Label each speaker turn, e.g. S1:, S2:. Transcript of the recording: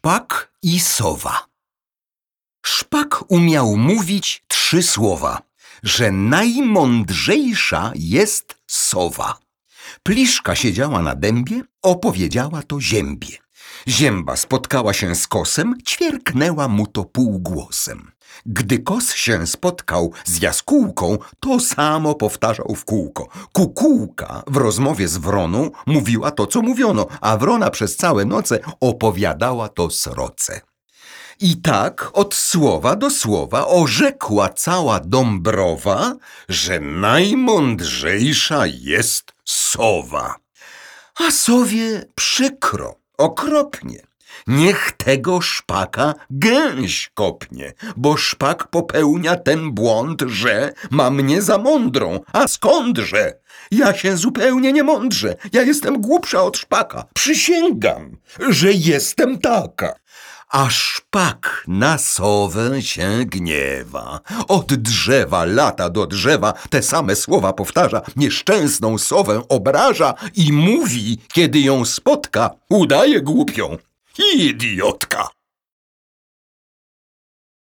S1: Szpak i sowa. Szpak umiał mówić trzy słowa, że najmądrzejsza jest sowa. Pliszka siedziała na dębie, opowiedziała to ziębie. Zięba spotkała się z kosem, ćwierknęła mu to półgłosem. Gdy kos się spotkał z jaskółką, to samo powtarzał w kółko. Kukułka w rozmowie z wroną mówiła to, co mówiono, a wrona przez całe noce opowiadała to sroce. I tak od słowa do słowa orzekła cała Dąbrowa, że najmądrzejsza jest sowa. A sowie przykro, okropnie. Niech tego szpaka gęś kopnie, bo szpak popełnia ten błąd, że ma mnie za mądrą. A skądże? Ja się zupełnie nie mądrzę. Ja jestem głupsza od szpaka. Przysięgam, że jestem taka. A szpak na sowę się gniewa. Od drzewa lata do drzewa te same słowa powtarza, nieszczęsną sowę obraża i mówi, kiedy ją spotka, udaje głupią. Idiotka!